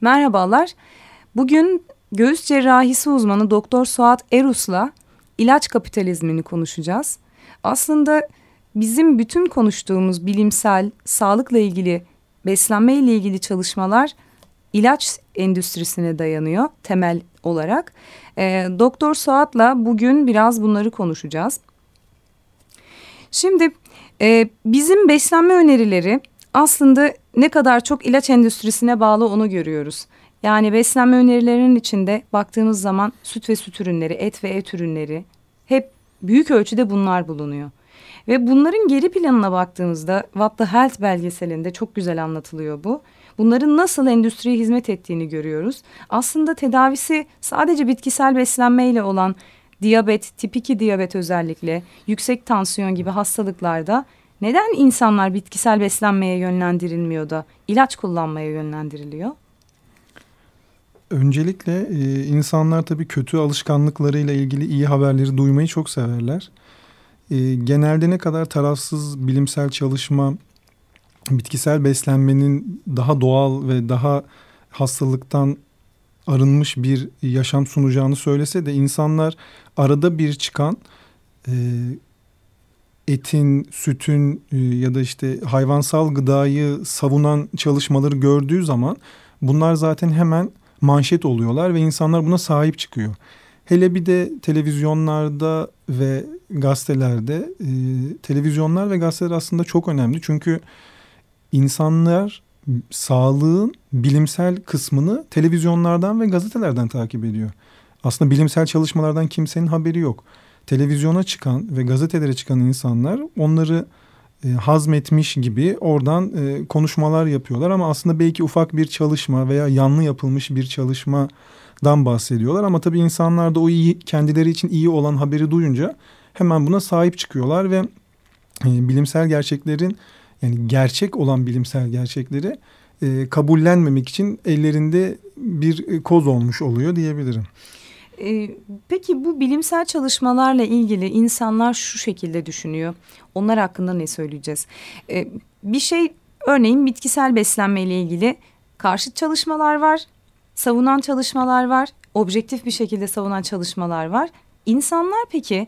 Merhabalar. Bugün göğüs cerrahisi uzmanı Doktor Suat Erus'la ilaç kapitalizmini konuşacağız. Aslında bizim bütün konuştuğumuz bilimsel, sağlıkla ilgili, beslenme ile ilgili çalışmalar ilaç endüstrisine dayanıyor temel olarak. E, Doktor Suat'la bugün biraz bunları konuşacağız. Şimdi e, bizim beslenme önerileri aslında ne kadar çok ilaç endüstrisine bağlı onu görüyoruz. Yani beslenme önerilerinin içinde baktığımız zaman süt ve süt ürünleri, et ve et ürünleri hep büyük ölçüde bunlar bulunuyor. Ve bunların geri planına baktığımızda What the Health belgeselinde çok güzel anlatılıyor bu. Bunların nasıl endüstriye hizmet ettiğini görüyoruz. Aslında tedavisi sadece bitkisel beslenmeyle olan diyabet, tip 2 diyabet özellikle, yüksek tansiyon gibi hastalıklarda neden insanlar bitkisel beslenmeye yönlendirilmiyor da ilaç kullanmaya yönlendiriliyor? Öncelikle e, insanlar tabii kötü alışkanlıklarıyla ilgili iyi haberleri duymayı çok severler. E, genelde ne kadar tarafsız bilimsel çalışma bitkisel beslenmenin daha doğal ve daha hastalıktan arınmış bir yaşam sunacağını söylese de insanlar arada bir çıkan e, etin, sütün e, ya da işte hayvansal gıdayı savunan çalışmaları gördüğü zaman bunlar zaten hemen manşet oluyorlar ve insanlar buna sahip çıkıyor. Hele bir de televizyonlarda ve gazetelerde e, televizyonlar ve gazeteler aslında çok önemli. Çünkü insanlar sağlığın bilimsel kısmını televizyonlardan ve gazetelerden takip ediyor. Aslında bilimsel çalışmalardan kimsenin haberi yok televizyona çıkan ve gazetelere çıkan insanlar onları e, hazmetmiş gibi oradan e, konuşmalar yapıyorlar ama aslında belki ufak bir çalışma veya yanlı yapılmış bir çalışmadan bahsediyorlar ama tabii insanlar da o iyi kendileri için iyi olan haberi duyunca hemen buna sahip çıkıyorlar ve e, bilimsel gerçeklerin yani gerçek olan bilimsel gerçekleri e, kabullenmemek için ellerinde bir e, koz olmuş oluyor diyebilirim. Ee, peki bu bilimsel çalışmalarla ilgili insanlar şu şekilde düşünüyor. Onlar hakkında ne söyleyeceğiz? Ee, bir şey örneğin bitkisel beslenme ile ilgili karşıt çalışmalar var, savunan çalışmalar var, objektif bir şekilde savunan çalışmalar var. İnsanlar peki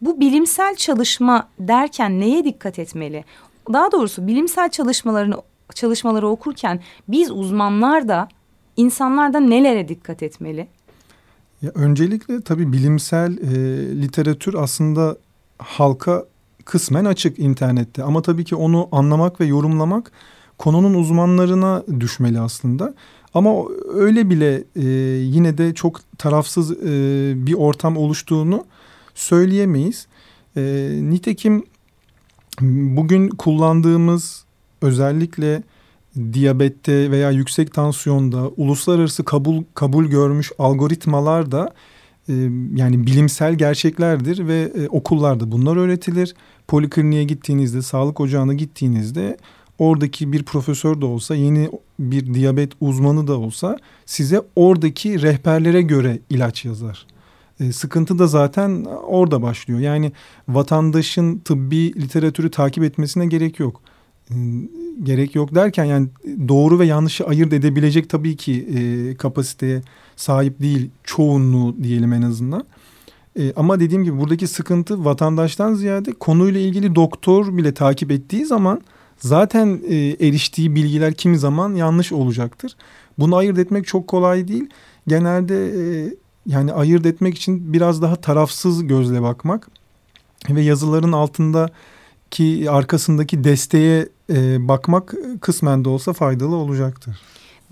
bu bilimsel çalışma derken neye dikkat etmeli? Daha doğrusu bilimsel çalışmalarını çalışmaları okurken biz uzmanlar da insanlar da nelere dikkat etmeli? Ya öncelikle tabii bilimsel e, literatür aslında halka kısmen açık internette ama tabii ki onu anlamak ve yorumlamak konunun uzmanlarına düşmeli aslında. Ama öyle bile e, yine de çok tarafsız e, bir ortam oluştuğunu söyleyemeyiz. E, nitekim bugün kullandığımız özellikle diyabette veya yüksek tansiyonda uluslararası kabul kabul görmüş algoritmalar da e, yani bilimsel gerçeklerdir ve e, okullarda bunlar öğretilir. Polikliniğe gittiğinizde, sağlık ocağına gittiğinizde oradaki bir profesör de olsa, yeni bir diyabet uzmanı da olsa size oradaki rehberlere göre ilaç yazar. E, sıkıntı da zaten orada başlıyor. Yani vatandaşın tıbbi literatürü takip etmesine gerek yok gerek yok derken yani doğru ve yanlışı ayırt edebilecek tabii ki e, kapasiteye sahip değil çoğunluğu diyelim en azından. E, ama dediğim gibi buradaki sıkıntı vatandaştan ziyade konuyla ilgili doktor bile takip ettiği zaman zaten e, eriştiği bilgiler kimi zaman yanlış olacaktır. Bunu ayırt etmek çok kolay değil. Genelde e, yani ayırt etmek için biraz daha tarafsız gözle bakmak ve yazıların altında ki arkasındaki desteğe e, bakmak kısmen de olsa faydalı olacaktır.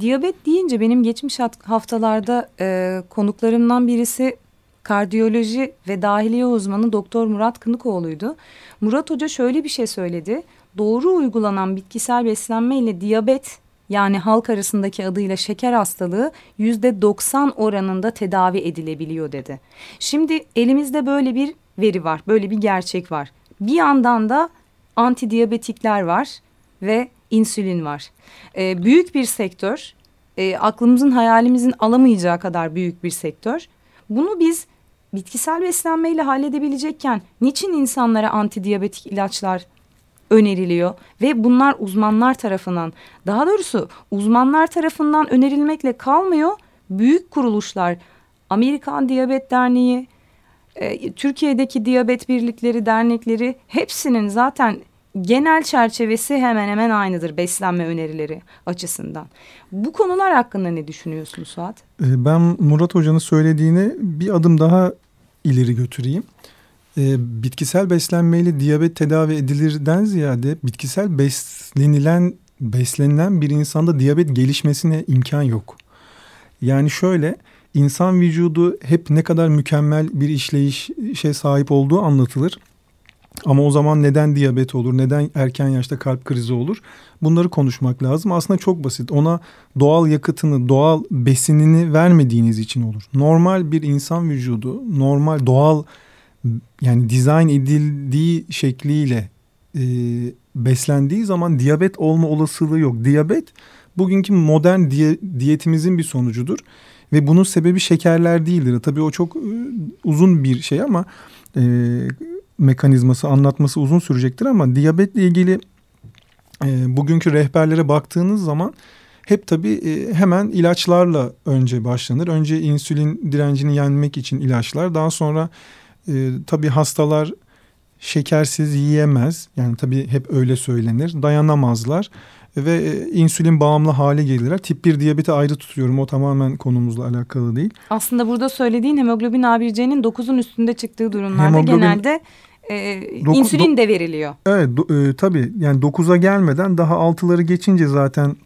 Diyabet deyince benim geçmiş haftalarda e, konuklarımdan birisi kardiyoloji ve dahiliye uzmanı Doktor Murat Kınıkoğlu'ydu. Murat Hoca şöyle bir şey söyledi. Doğru uygulanan bitkisel beslenme ile diyabet yani halk arasındaki adıyla şeker hastalığı yüzde 90 oranında tedavi edilebiliyor dedi. Şimdi elimizde böyle bir veri var, böyle bir gerçek var. Bir yandan da antidiyabetikler var ve insülin var. E, büyük bir sektör, e, aklımızın hayalimizin alamayacağı kadar büyük bir sektör. Bunu biz bitkisel beslenmeyle halledebilecekken niçin insanlara antidiyabetik ilaçlar öneriliyor ve bunlar uzmanlar tarafından daha doğrusu uzmanlar tarafından önerilmekle kalmıyor. Büyük kuruluşlar Amerikan Diyabet Derneği, e, Türkiye'deki diyabet birlikleri, dernekleri hepsinin zaten genel çerçevesi hemen hemen aynıdır beslenme önerileri açısından. Bu konular hakkında ne düşünüyorsun Suat? E, ben Murat Hoca'nın söylediğini bir adım daha ileri götüreyim. E, bitkisel beslenmeyle diyabet tedavi edilirden ziyade bitkisel beslenilen beslenilen bir insanda diyabet gelişmesine imkan yok. Yani şöyle insan vücudu hep ne kadar mükemmel bir işleyişe sahip olduğu anlatılır. Ama o zaman neden diyabet olur, neden erken yaşta kalp krizi olur? Bunları konuşmak lazım. Aslında çok basit. Ona doğal yakıtını, doğal besinini vermediğiniz için olur. Normal bir insan vücudu, normal doğal yani dizayn edildiği şekliyle e, beslendiği zaman diyabet olma olasılığı yok. Diyabet bugünkü modern diye, diyetimizin bir sonucudur. Ve bunun sebebi şekerler değildir. Tabii o çok e, uzun bir şey ama e, mekanizması anlatması uzun sürecektir ama diyabetle ilgili e, bugünkü rehberlere baktığınız zaman hep tabii e, hemen ilaçlarla önce başlanır. Önce insülin direncini yenmek için ilaçlar daha sonra e, tabii hastalar şekersiz yiyemez. Yani tabii hep öyle söylenir. Dayanamazlar ve e, insülin bağımlı hale gelirler. Tip 1 diyabeti ayrı tutuyorum. O tamamen konumuzla alakalı değil. Aslında burada söylediğin hemoglobin A1C'nin 9'un üstünde çıktığı durumlarda hemoglobin, genelde e, doku, insülin de veriliyor. Evet do, e, tabii yani 9'a gelmeden daha 6'ları geçince zaten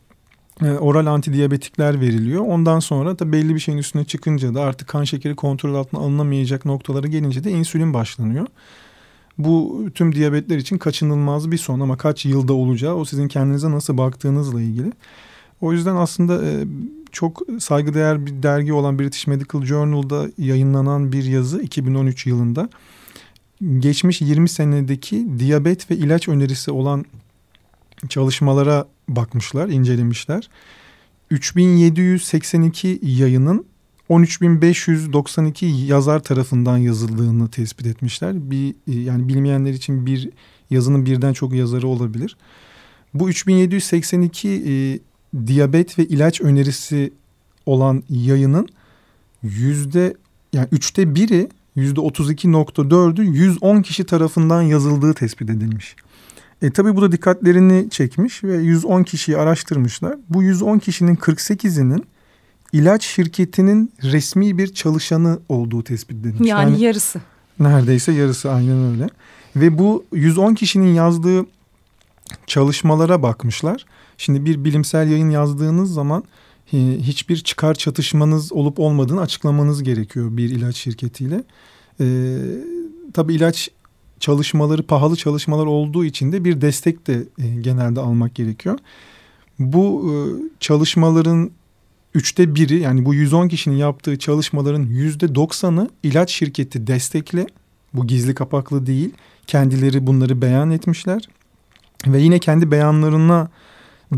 e, oral antidiyabetikler veriliyor. Ondan sonra da belli bir şeyin üstüne çıkınca da artık kan şekeri kontrol altına alınamayacak noktalara gelince de insülin başlanıyor. Bu tüm diyabetler için kaçınılmaz bir son ama kaç yılda olacağı o sizin kendinize nasıl baktığınızla ilgili. O yüzden aslında e, çok saygıdeğer bir dergi olan British Medical Journal'da yayınlanan bir yazı 2013 yılında geçmiş 20 senedeki diyabet ve ilaç önerisi olan çalışmalara bakmışlar, incelemişler. 3782 yayının 13.592 yazar tarafından yazıldığını tespit etmişler. Bir yani bilmeyenler için bir yazının birden çok yazarı olabilir. Bu 3782 e, diyabet ve ilaç önerisi olan yayının yüzde yani üçte biri yüzde 32.4'ü 110 kişi tarafından yazıldığı tespit edilmiş. E tabi bu da dikkatlerini çekmiş ve 110 kişiyi araştırmışlar. Bu 110 kişinin 48'inin ilaç şirketinin resmi bir çalışanı olduğu tespit edilmiş. Yani, yani yarısı. Neredeyse yarısı aynen öyle. Ve bu 110 kişinin yazdığı çalışmalara bakmışlar. Şimdi bir bilimsel yayın yazdığınız zaman hiçbir çıkar çatışmanız olup olmadığını açıklamanız gerekiyor bir ilaç şirketiyle. Ee, tabii ilaç çalışmaları pahalı çalışmalar olduğu için de bir destek de e, genelde almak gerekiyor. Bu e, çalışmaların üçte biri yani bu 110 kişinin yaptığı çalışmaların yüzde doksanı ilaç şirketi destekle. Bu gizli kapaklı değil. Kendileri bunları beyan etmişler. Ve yine kendi beyanlarına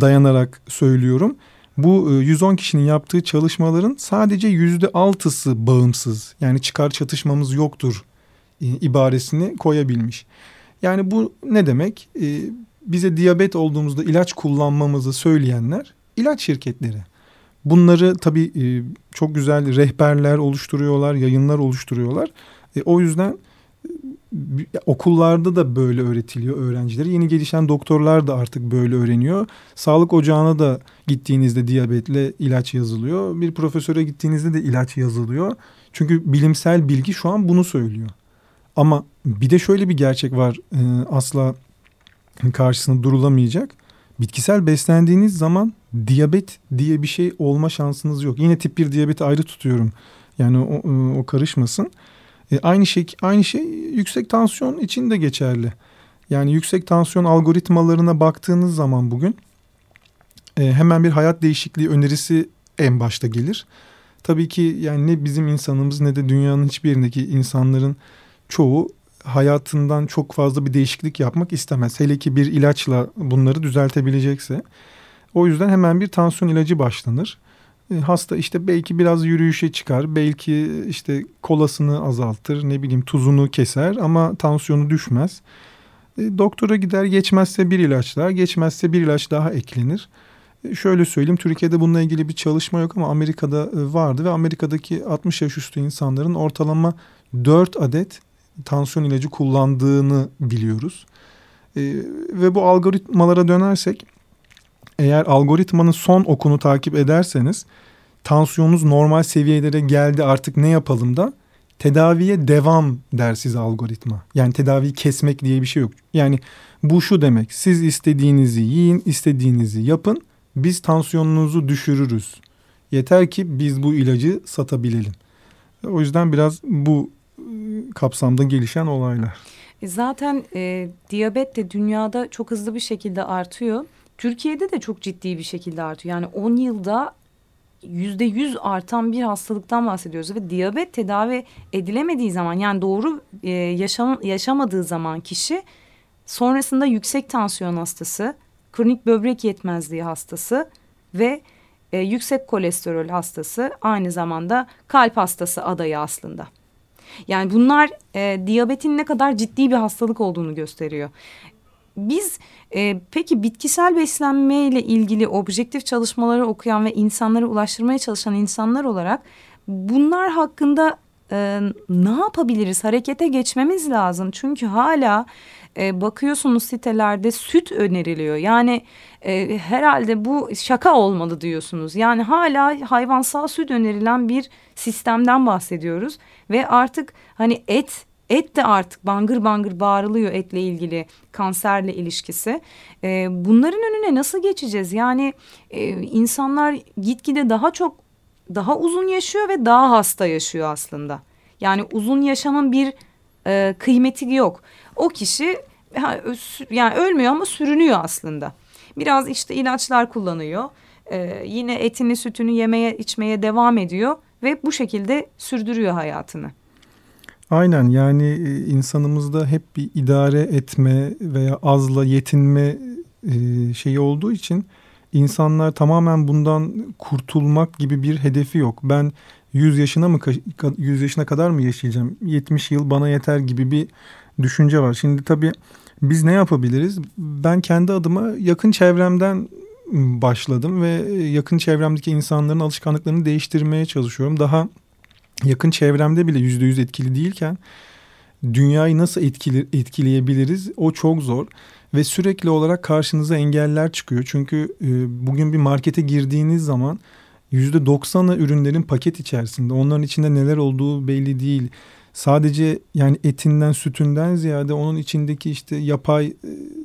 dayanarak söylüyorum. Bu 110 kişinin yaptığı çalışmaların sadece yüzde altısı bağımsız. Yani çıkar çatışmamız yoktur e, ibaresini koyabilmiş. Yani bu ne demek? E, bize diyabet olduğumuzda ilaç kullanmamızı söyleyenler ilaç şirketleri. Bunları tabii e, çok güzel rehberler oluşturuyorlar, yayınlar oluşturuyorlar. E, o yüzden e, okullarda da böyle öğretiliyor öğrencileri. Yeni gelişen doktorlar da artık böyle öğreniyor. Sağlık ocağına da gittiğinizde diyabetle ilaç yazılıyor. Bir profesöre gittiğinizde de ilaç yazılıyor. Çünkü bilimsel bilgi şu an bunu söylüyor. Ama bir de şöyle bir gerçek var asla karşısında durulamayacak. Bitkisel beslendiğiniz zaman diyabet diye bir şey olma şansınız yok. Yine tip 1 diyabeti ayrı tutuyorum. Yani o, o karışmasın. E, aynı şey aynı şey yüksek tansiyon için de geçerli. Yani yüksek tansiyon algoritmalarına baktığınız zaman bugün e, hemen bir hayat değişikliği önerisi en başta gelir. Tabii ki yani ne bizim insanımız ne de dünyanın hiçbir yerindeki insanların çoğu hayatından çok fazla bir değişiklik yapmak istemez. Hele ki bir ilaçla bunları düzeltebilecekse. O yüzden hemen bir tansiyon ilacı başlanır. E, hasta işte belki biraz yürüyüşe çıkar, belki işte kolasını azaltır, ne bileyim tuzunu keser ama tansiyonu düşmez. E, doktora gider geçmezse bir ilaç daha geçmezse bir ilaç daha eklenir. E, şöyle söyleyeyim Türkiye'de bununla ilgili bir çalışma yok ama Amerika'da vardı ve Amerika'daki 60 yaş üstü insanların ortalama 4 adet tansiyon ilacı kullandığını biliyoruz. E, ve bu algoritmalara dönersek eğer algoritmanın son okunu takip ederseniz tansiyonunuz normal seviyelere geldi artık ne yapalım da tedaviye devam der size algoritma. Yani tedaviyi kesmek diye bir şey yok. Yani bu şu demek siz istediğinizi yiyin istediğinizi yapın biz tansiyonunuzu düşürürüz. Yeter ki biz bu ilacı satabilelim. O yüzden biraz bu kapsamda gelişen olaylar. E, zaten e, diyabet de dünyada çok hızlı bir şekilde artıyor. Türkiye'de de çok ciddi bir şekilde artıyor. Yani 10 yılda yüzde yüz artan bir hastalıktan bahsediyoruz ve diyabet tedavi edilemediği zaman yani doğru e, yaşam, yaşamadığı zaman kişi sonrasında yüksek tansiyon hastası, kronik böbrek yetmezliği hastası ve e, yüksek kolesterol hastası aynı zamanda kalp hastası adayı aslında. Yani bunlar e, diyabetin ne kadar ciddi bir hastalık olduğunu gösteriyor. Biz e, peki bitkisel beslenme ile ilgili objektif çalışmaları okuyan ve insanlara ulaştırmaya çalışan insanlar olarak bunlar hakkında e, ne yapabiliriz? Harekete geçmemiz lazım. Çünkü hala e, bakıyorsunuz sitelerde süt öneriliyor. Yani e, herhalde bu şaka olmalı diyorsunuz. Yani hala hayvansal süt önerilen bir sistemden bahsediyoruz. Ve artık hani et Et de artık bangır bangır bağırılıyor etle ilgili kanserle ilişkisi. E, bunların önüne nasıl geçeceğiz? Yani e, insanlar gitgide daha çok daha uzun yaşıyor ve daha hasta yaşıyor aslında. Yani uzun yaşamın bir e, kıymeti yok. O kişi yani ölmüyor ama sürünüyor aslında. Biraz işte ilaçlar kullanıyor. E, yine etini sütünü yemeye içmeye devam ediyor ve bu şekilde sürdürüyor hayatını. Aynen yani e, insanımızda hep bir idare etme veya azla yetinme e, şeyi olduğu için insanlar tamamen bundan kurtulmak gibi bir hedefi yok. Ben 100 yaşına mı 100 yaşına kadar mı yaşayacağım? 70 yıl bana yeter gibi bir düşünce var. Şimdi tabii biz ne yapabiliriz? Ben kendi adıma yakın çevremden başladım ve yakın çevremdeki insanların alışkanlıklarını değiştirmeye çalışıyorum. Daha yakın çevremde bile yüzde yüz etkili değilken dünyayı nasıl etkili, etkileyebiliriz o çok zor ve sürekli olarak karşınıza engeller çıkıyor. Çünkü e, bugün bir markete girdiğiniz zaman yüzde doksanı ürünlerin paket içerisinde. Onların içinde neler olduğu belli değil. Sadece yani etinden sütünden ziyade onun içindeki işte yapay e,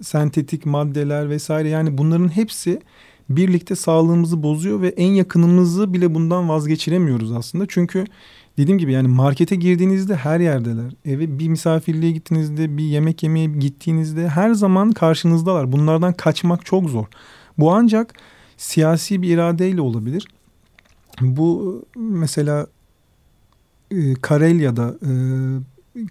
sentetik maddeler vesaire yani bunların hepsi birlikte sağlığımızı bozuyor ve en yakınımızı bile bundan vazgeçiremiyoruz aslında. Çünkü dediğim gibi yani markete girdiğinizde her yerdeler. Eve bir misafirliğe gittiğinizde, bir yemek yemeye gittiğinizde her zaman karşınızdalar. Bunlardan kaçmak çok zor. Bu ancak siyasi bir iradeyle olabilir. Bu mesela e, Karelya'da e,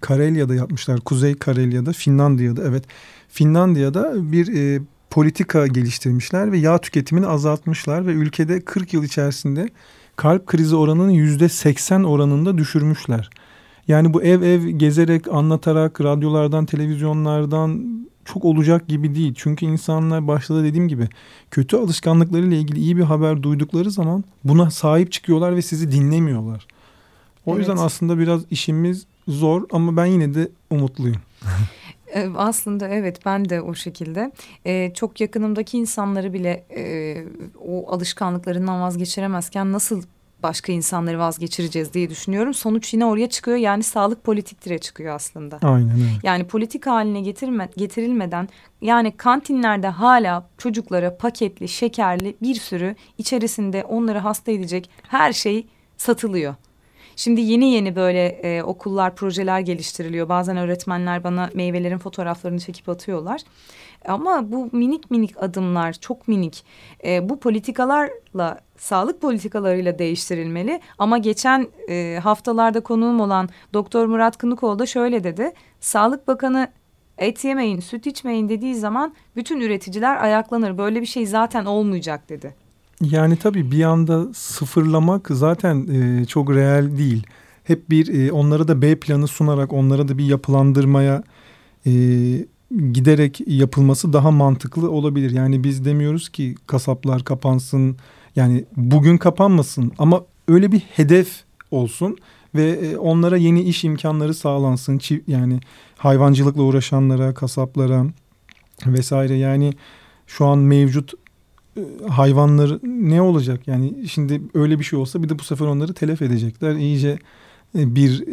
Karelya'da yapmışlar. Kuzey Karelya'da, Finlandiya'da evet. Finlandiya'da bir e, politika geliştirmişler ve yağ tüketimini azaltmışlar ve ülkede 40 yıl içerisinde kalp krizi oranını yüzde seksen oranında düşürmüşler. Yani bu ev ev gezerek, anlatarak, radyolardan, televizyonlardan çok olacak gibi değil. Çünkü insanlar başta da dediğim gibi kötü alışkanlıklarıyla ilgili iyi bir haber duydukları zaman buna sahip çıkıyorlar ve sizi dinlemiyorlar. O evet. yüzden aslında biraz işimiz zor ama ben yine de umutluyum. Aslında evet ben de o şekilde ee, çok yakınımdaki insanları bile e, o alışkanlıklarından vazgeçiremezken nasıl başka insanları vazgeçireceğiz diye düşünüyorum. Sonuç yine oraya çıkıyor yani sağlık politiktire çıkıyor aslında. Aynen öyle. Yani politik haline getirme, getirilmeden yani kantinlerde hala çocuklara paketli, şekerli bir sürü içerisinde onları hasta edecek her şey satılıyor. Şimdi yeni yeni böyle e, okullar, projeler geliştiriliyor. Bazen öğretmenler bana meyvelerin fotoğraflarını çekip atıyorlar. Ama bu minik minik adımlar, çok minik. E, bu politikalarla, sağlık politikalarıyla değiştirilmeli. Ama geçen e, haftalarda konuğum olan Doktor Murat Kınıkoğlu da şöyle dedi. Sağlık Bakanı et yemeyin, süt içmeyin dediği zaman bütün üreticiler ayaklanır. Böyle bir şey zaten olmayacak dedi. Yani tabii bir anda sıfırlamak zaten e, çok real değil. Hep bir e, onlara da B planı sunarak onlara da bir yapılandırmaya e, giderek yapılması daha mantıklı olabilir. Yani biz demiyoruz ki kasaplar kapansın yani bugün kapanmasın ama öyle bir hedef olsun ve e, onlara yeni iş imkanları sağlansın. Yani hayvancılıkla uğraşanlara, kasaplara vesaire yani şu an mevcut hayvanlar ne olacak? Yani şimdi öyle bir şey olsa bir de bu sefer onları telef edecekler. İyice e, bir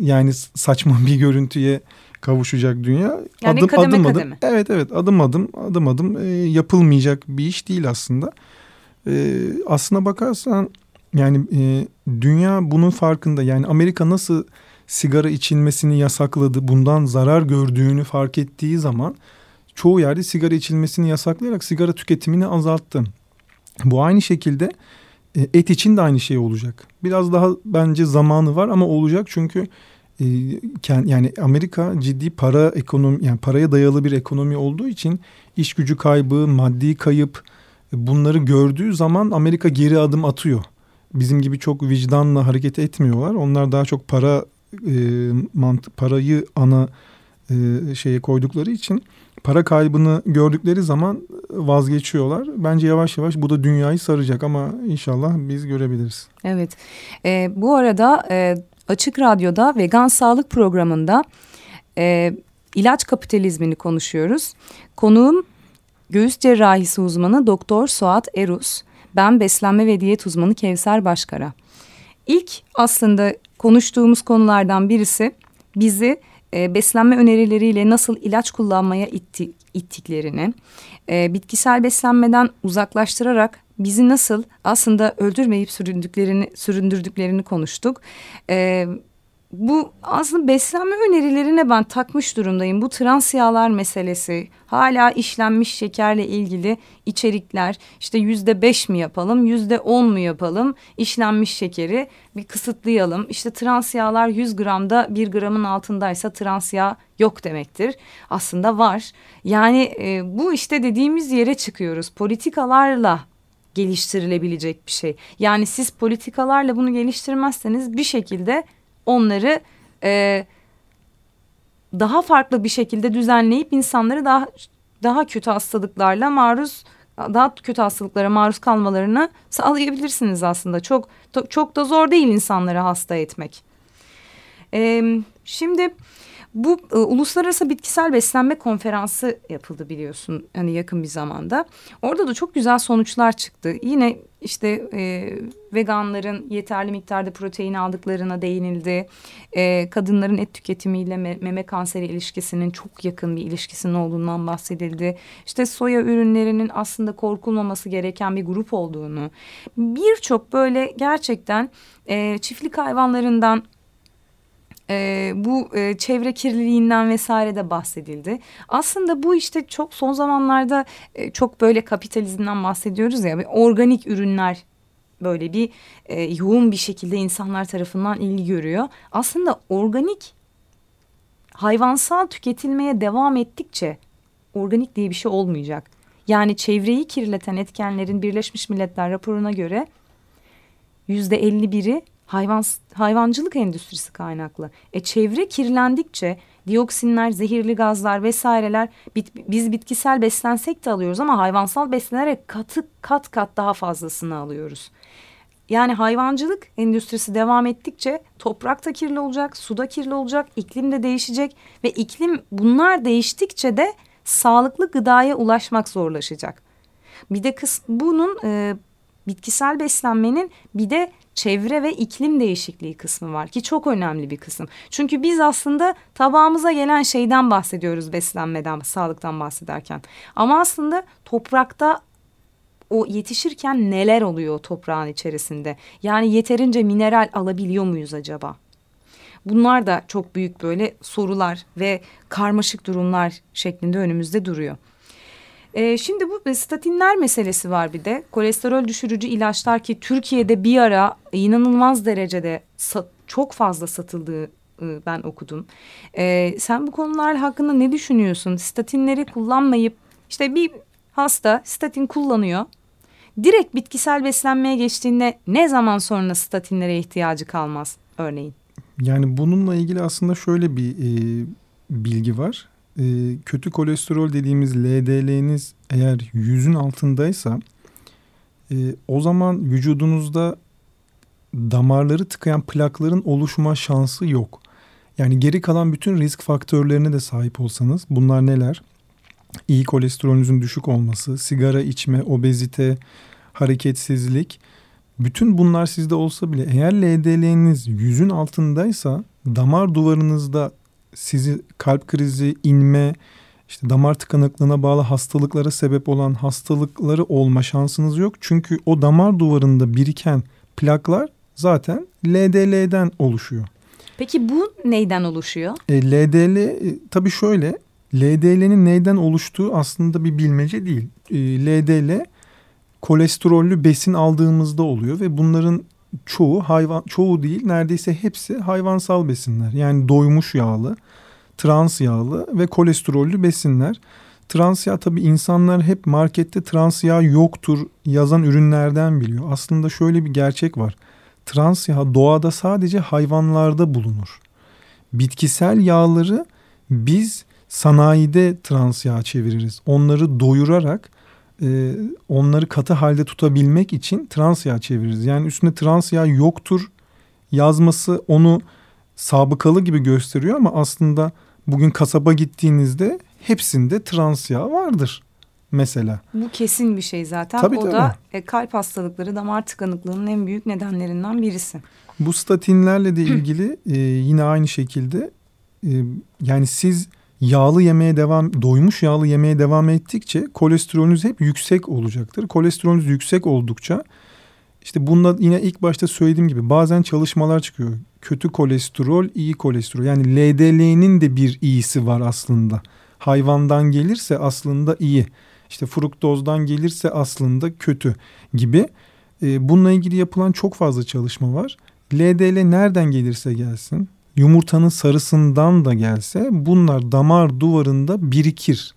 yani saçma bir görüntüye kavuşacak dünya. Yani adım kademe adım kademe. adım. Evet evet adım adım adım adım e, yapılmayacak bir iş değil aslında. E, aslına bakarsan yani e, dünya bunun farkında. Yani Amerika nasıl sigara içilmesini yasakladı, bundan zarar gördüğünü fark ettiği zaman çoğu yerde sigara içilmesini yasaklayarak sigara tüketimini azalttı. Bu aynı şekilde e, et için de aynı şey olacak. Biraz daha bence zamanı var ama olacak çünkü e, yani Amerika ciddi para ekonomi yani paraya dayalı bir ekonomi olduğu için iş gücü kaybı, maddi kayıp e, bunları gördüğü zaman Amerika geri adım atıyor. Bizim gibi çok vicdanla hareket etmiyorlar. Onlar daha çok para e, mantı, parayı ana e, şeye koydukları için para kaybını gördükleri zaman vazgeçiyorlar. Bence yavaş yavaş bu da dünyayı saracak ama inşallah biz görebiliriz. Evet. E, bu arada e, Açık Radyo'da vegan sağlık programında e, ilaç kapitalizmini konuşuyoruz. Konuğum göğüs cerrahisi uzmanı Doktor Suat Erus. Ben beslenme ve diyet uzmanı Kevser Başkara. İlk aslında konuştuğumuz konulardan birisi bizi e, beslenme önerileriyle nasıl ilaç kullanmaya itti, ittiklerini, e, bitkisel beslenmeden uzaklaştırarak bizi nasıl aslında öldürmeyip süründüklerini süründürdüklerini konuştuk. E, bu aslında beslenme önerilerine ben takmış durumdayım. Bu trans yağlar meselesi, hala işlenmiş şekerle ilgili içerikler, işte yüzde beş mi yapalım, yüzde on mu yapalım, işlenmiş şekeri bir kısıtlayalım. İşte trans yağlar 100 gramda bir gramın altındaysa trans yağ yok demektir. Aslında var. Yani e, bu işte dediğimiz yere çıkıyoruz. Politikalarla geliştirilebilecek bir şey. Yani siz politikalarla bunu geliştirmezseniz bir şekilde onları e, daha farklı bir şekilde düzenleyip insanları daha daha kötü hastalıklarla maruz daha kötü hastalıklara maruz kalmalarını sağlayabilirsiniz aslında. Çok çok da zor değil insanları hasta etmek. Ee, şimdi bu e, uluslararası bitkisel beslenme konferansı yapıldı biliyorsun hani yakın bir zamanda. Orada da çok güzel sonuçlar çıktı. Yine işte e, veganların yeterli miktarda protein aldıklarına değinildi. E, kadınların et tüketimiyle me meme kanseri ilişkisinin çok yakın bir ilişkisinin olduğundan bahsedildi. İşte soya ürünlerinin aslında korkulmaması gereken bir grup olduğunu. Birçok böyle gerçekten e, çiftlik hayvanlarından e, bu e, çevre kirliliğinden vesaire de bahsedildi. Aslında bu işte çok son zamanlarda e, çok böyle kapitalizmden bahsediyoruz ya. Organik ürünler böyle bir e, yoğun bir şekilde insanlar tarafından ilgi görüyor. Aslında organik hayvansal tüketilmeye devam ettikçe organik diye bir şey olmayacak. Yani çevreyi kirleten etkenlerin Birleşmiş Milletler raporuna göre yüzde elli biri hayvan hayvancılık endüstrisi kaynaklı. E çevre kirlendikçe dioksinler, zehirli gazlar vesaireler bit, biz bitkisel beslensek de alıyoruz ama hayvansal beslenerek katı kat kat daha fazlasını alıyoruz. Yani hayvancılık endüstrisi devam ettikçe toprak da kirli olacak, su da kirli olacak, iklim de değişecek ve iklim bunlar değiştikçe de sağlıklı gıdaya ulaşmak zorlaşacak. Bir de kıs bunun e, bitkisel beslenmenin bir de çevre ve iklim değişikliği kısmı var ki çok önemli bir kısım. Çünkü biz aslında tabağımıza gelen şeyden bahsediyoruz beslenmeden, sağlıktan bahsederken. Ama aslında toprakta o yetişirken neler oluyor toprağın içerisinde? Yani yeterince mineral alabiliyor muyuz acaba? Bunlar da çok büyük böyle sorular ve karmaşık durumlar şeklinde önümüzde duruyor. E, şimdi bu statinler meselesi var bir de. Kolesterol düşürücü ilaçlar ki Türkiye'de bir ara inanılmaz derecede çok fazla satıldığı ben okudum. E, sen bu konular hakkında ne düşünüyorsun? Statinleri kullanmayıp işte bir hasta statin kullanıyor. Direkt bitkisel beslenmeye geçtiğinde ne zaman sonra statinlere ihtiyacı kalmaz örneğin? Yani bununla ilgili aslında şöyle bir e, bilgi var. E, kötü kolesterol dediğimiz LDL'niz eğer yüzün altındaysa e, o zaman vücudunuzda damarları tıkayan plakların oluşma şansı yok. Yani geri kalan bütün risk faktörlerine de sahip olsanız bunlar neler? İyi kolesterolünüzün düşük olması, sigara içme, obezite, hareketsizlik. Bütün bunlar sizde olsa bile eğer LDL'niz yüzün altındaysa damar duvarınızda sizi kalp krizi, inme, işte damar tıkanıklığına bağlı hastalıklara sebep olan hastalıkları olma şansınız yok. Çünkü o damar duvarında biriken plaklar zaten LDL'den oluşuyor. Peki bu neyden oluşuyor? E, LDL e, tabii şöyle LDL'nin neyden oluştuğu aslında bir bilmece değil. E, LDL kolesterollü besin aldığımızda oluyor ve bunların çoğu hayvan çoğu değil neredeyse hepsi hayvansal besinler. Yani doymuş yağlı, trans yağlı ve kolesterollü besinler. Trans yağ tabii insanlar hep markette trans yağ yoktur yazan ürünlerden biliyor. Aslında şöyle bir gerçek var. Trans yağ doğada sadece hayvanlarda bulunur. Bitkisel yağları biz sanayide trans yağ çeviririz. Onları doyurarak e, onları katı halde tutabilmek için trans yağ çeviririz. Yani üstünde trans yağ yoktur yazması onu sabıkalı gibi gösteriyor ama aslında bugün kasaba gittiğinizde hepsinde trans yağ vardır mesela. Bu kesin bir şey zaten. Tabii, o tabii. da e, kalp hastalıkları, damar tıkanıklığının en büyük nedenlerinden birisi. Bu statinlerle de ilgili e, yine aynı şekilde e, yani siz yağlı yemeye devam, doymuş yağlı yemeye devam ettikçe kolesterolünüz hep yüksek olacaktır. Kolesterolünüz yüksek oldukça işte bunda yine ilk başta söylediğim gibi bazen çalışmalar çıkıyor. Kötü kolesterol, iyi kolesterol. Yani LDL'nin de bir iyisi var aslında. Hayvandan gelirse aslında iyi. İşte fruktozdan gelirse aslında kötü gibi. E, bununla ilgili yapılan çok fazla çalışma var. LDL nereden gelirse gelsin, yumurtanın sarısından da gelse bunlar damar duvarında birikir.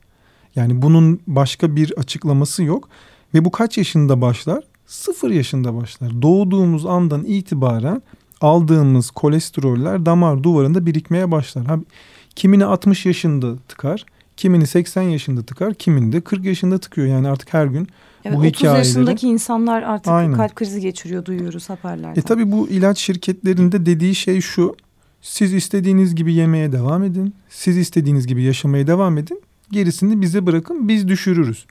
Yani bunun başka bir açıklaması yok. Ve bu kaç yaşında başlar? Sıfır yaşında başlar. Doğduğumuz andan itibaren aldığımız kolesteroller damar duvarında birikmeye başlar. Ha, kimini 60 yaşında tıkar, kimini 80 yaşında tıkar, kimini de 40 yaşında tıkıyor. Yani artık her gün Evet, bu 30 hikayeleri... yaşındaki insanlar artık Aynen. kalp krizi geçiriyor duyuyoruz haberlerden. E tabi bu ilaç şirketlerinde dediği şey şu. Siz istediğiniz gibi yemeye devam edin. Siz istediğiniz gibi yaşamaya devam edin. Gerisini bize bırakın biz düşürürüz.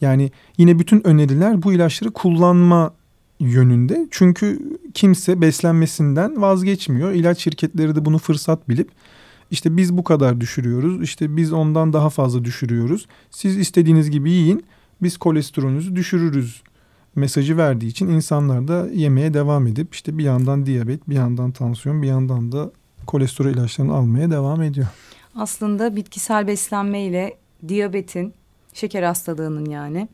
Yani yine bütün öneriler bu ilaçları kullanma yönünde. Çünkü kimse beslenmesinden vazgeçmiyor. İlaç şirketleri de bunu fırsat bilip işte biz bu kadar düşürüyoruz. İşte biz ondan daha fazla düşürüyoruz. Siz istediğiniz gibi yiyin. Biz kolesterolünüzü düşürürüz mesajı verdiği için insanlar da yemeye devam edip işte bir yandan diyabet, bir yandan tansiyon, bir yandan da kolesterol ilaçlarını almaya devam ediyor. Aslında bitkisel beslenme ile diyabetin, şeker hastalığının yani,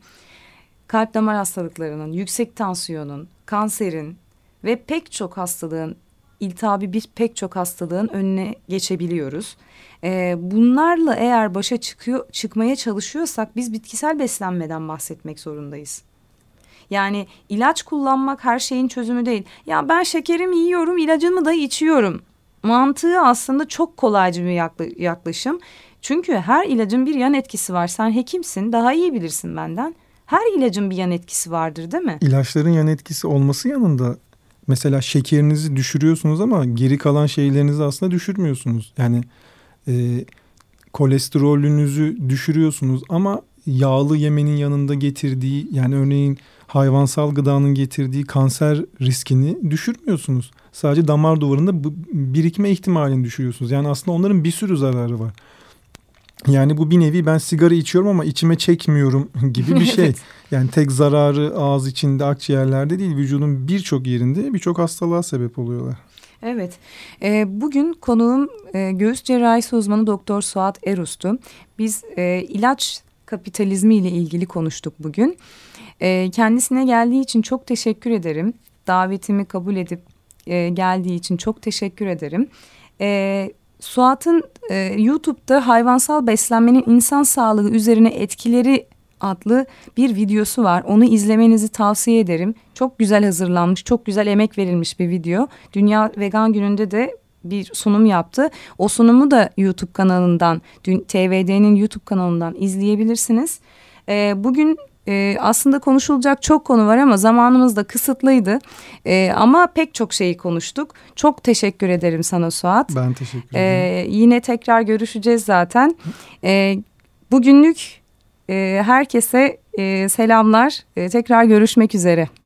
kalp damar hastalıklarının, yüksek tansiyonun, kanserin ve pek çok hastalığın, iltihabi bir pek çok hastalığın önüne geçebiliyoruz. Ee, bunlarla eğer başa çıkıyor, çıkmaya çalışıyorsak biz bitkisel beslenmeden bahsetmek zorundayız. Yani ilaç kullanmak her şeyin çözümü değil. Ya ben şekerimi yiyorum, ilacımı da içiyorum. Mantığı aslında çok kolaycı bir yakla- yaklaşım. Çünkü her ilacın bir yan etkisi var. Sen hekimsin, daha iyi bilirsin benden. Her ilacın bir yan etkisi vardır değil mi? İlaçların yan etkisi olması yanında mesela şekerinizi düşürüyorsunuz ama geri kalan şeylerinizi aslında düşürmüyorsunuz. Yani e, kolesterolünüzü düşürüyorsunuz ama yağlı yemenin yanında getirdiği yani örneğin hayvansal gıdanın getirdiği kanser riskini düşürmüyorsunuz. Sadece damar duvarında birikme ihtimalini düşürüyorsunuz. Yani aslında onların bir sürü zararı var. Yani bu bir nevi ben sigara içiyorum ama içime çekmiyorum gibi bir şey. Yani tek zararı ağız içinde, akciğerlerde değil, vücudun birçok yerinde birçok hastalığa sebep oluyorlar. Evet. Ee, bugün konuğum e, göğüs cerrahisi uzmanı Doktor Suat Erus'tu. Biz e, ilaç kapitalizmi ile ilgili konuştuk bugün. E, kendisine geldiği için çok teşekkür ederim. Davetimi kabul edip e, geldiği için çok teşekkür ederim. E, Suat'ın e, YouTube'da hayvansal beslenmenin insan sağlığı üzerine etkileri adlı bir videosu var. Onu izlemenizi tavsiye ederim. Çok güzel hazırlanmış, çok güzel emek verilmiş bir video. Dünya Vegan Günü'nde de bir sunum yaptı. O sunumu da YouTube kanalından, TVD'nin YouTube kanalından izleyebilirsiniz. E, bugün e, aslında konuşulacak çok konu var ama zamanımız da kısıtlıydı. E, ama pek çok şeyi konuştuk. Çok teşekkür ederim sana Suat. Ben teşekkür ederim. E, yine tekrar görüşeceğiz zaten. E, bugünlük e, herkese e, selamlar. E, tekrar görüşmek üzere.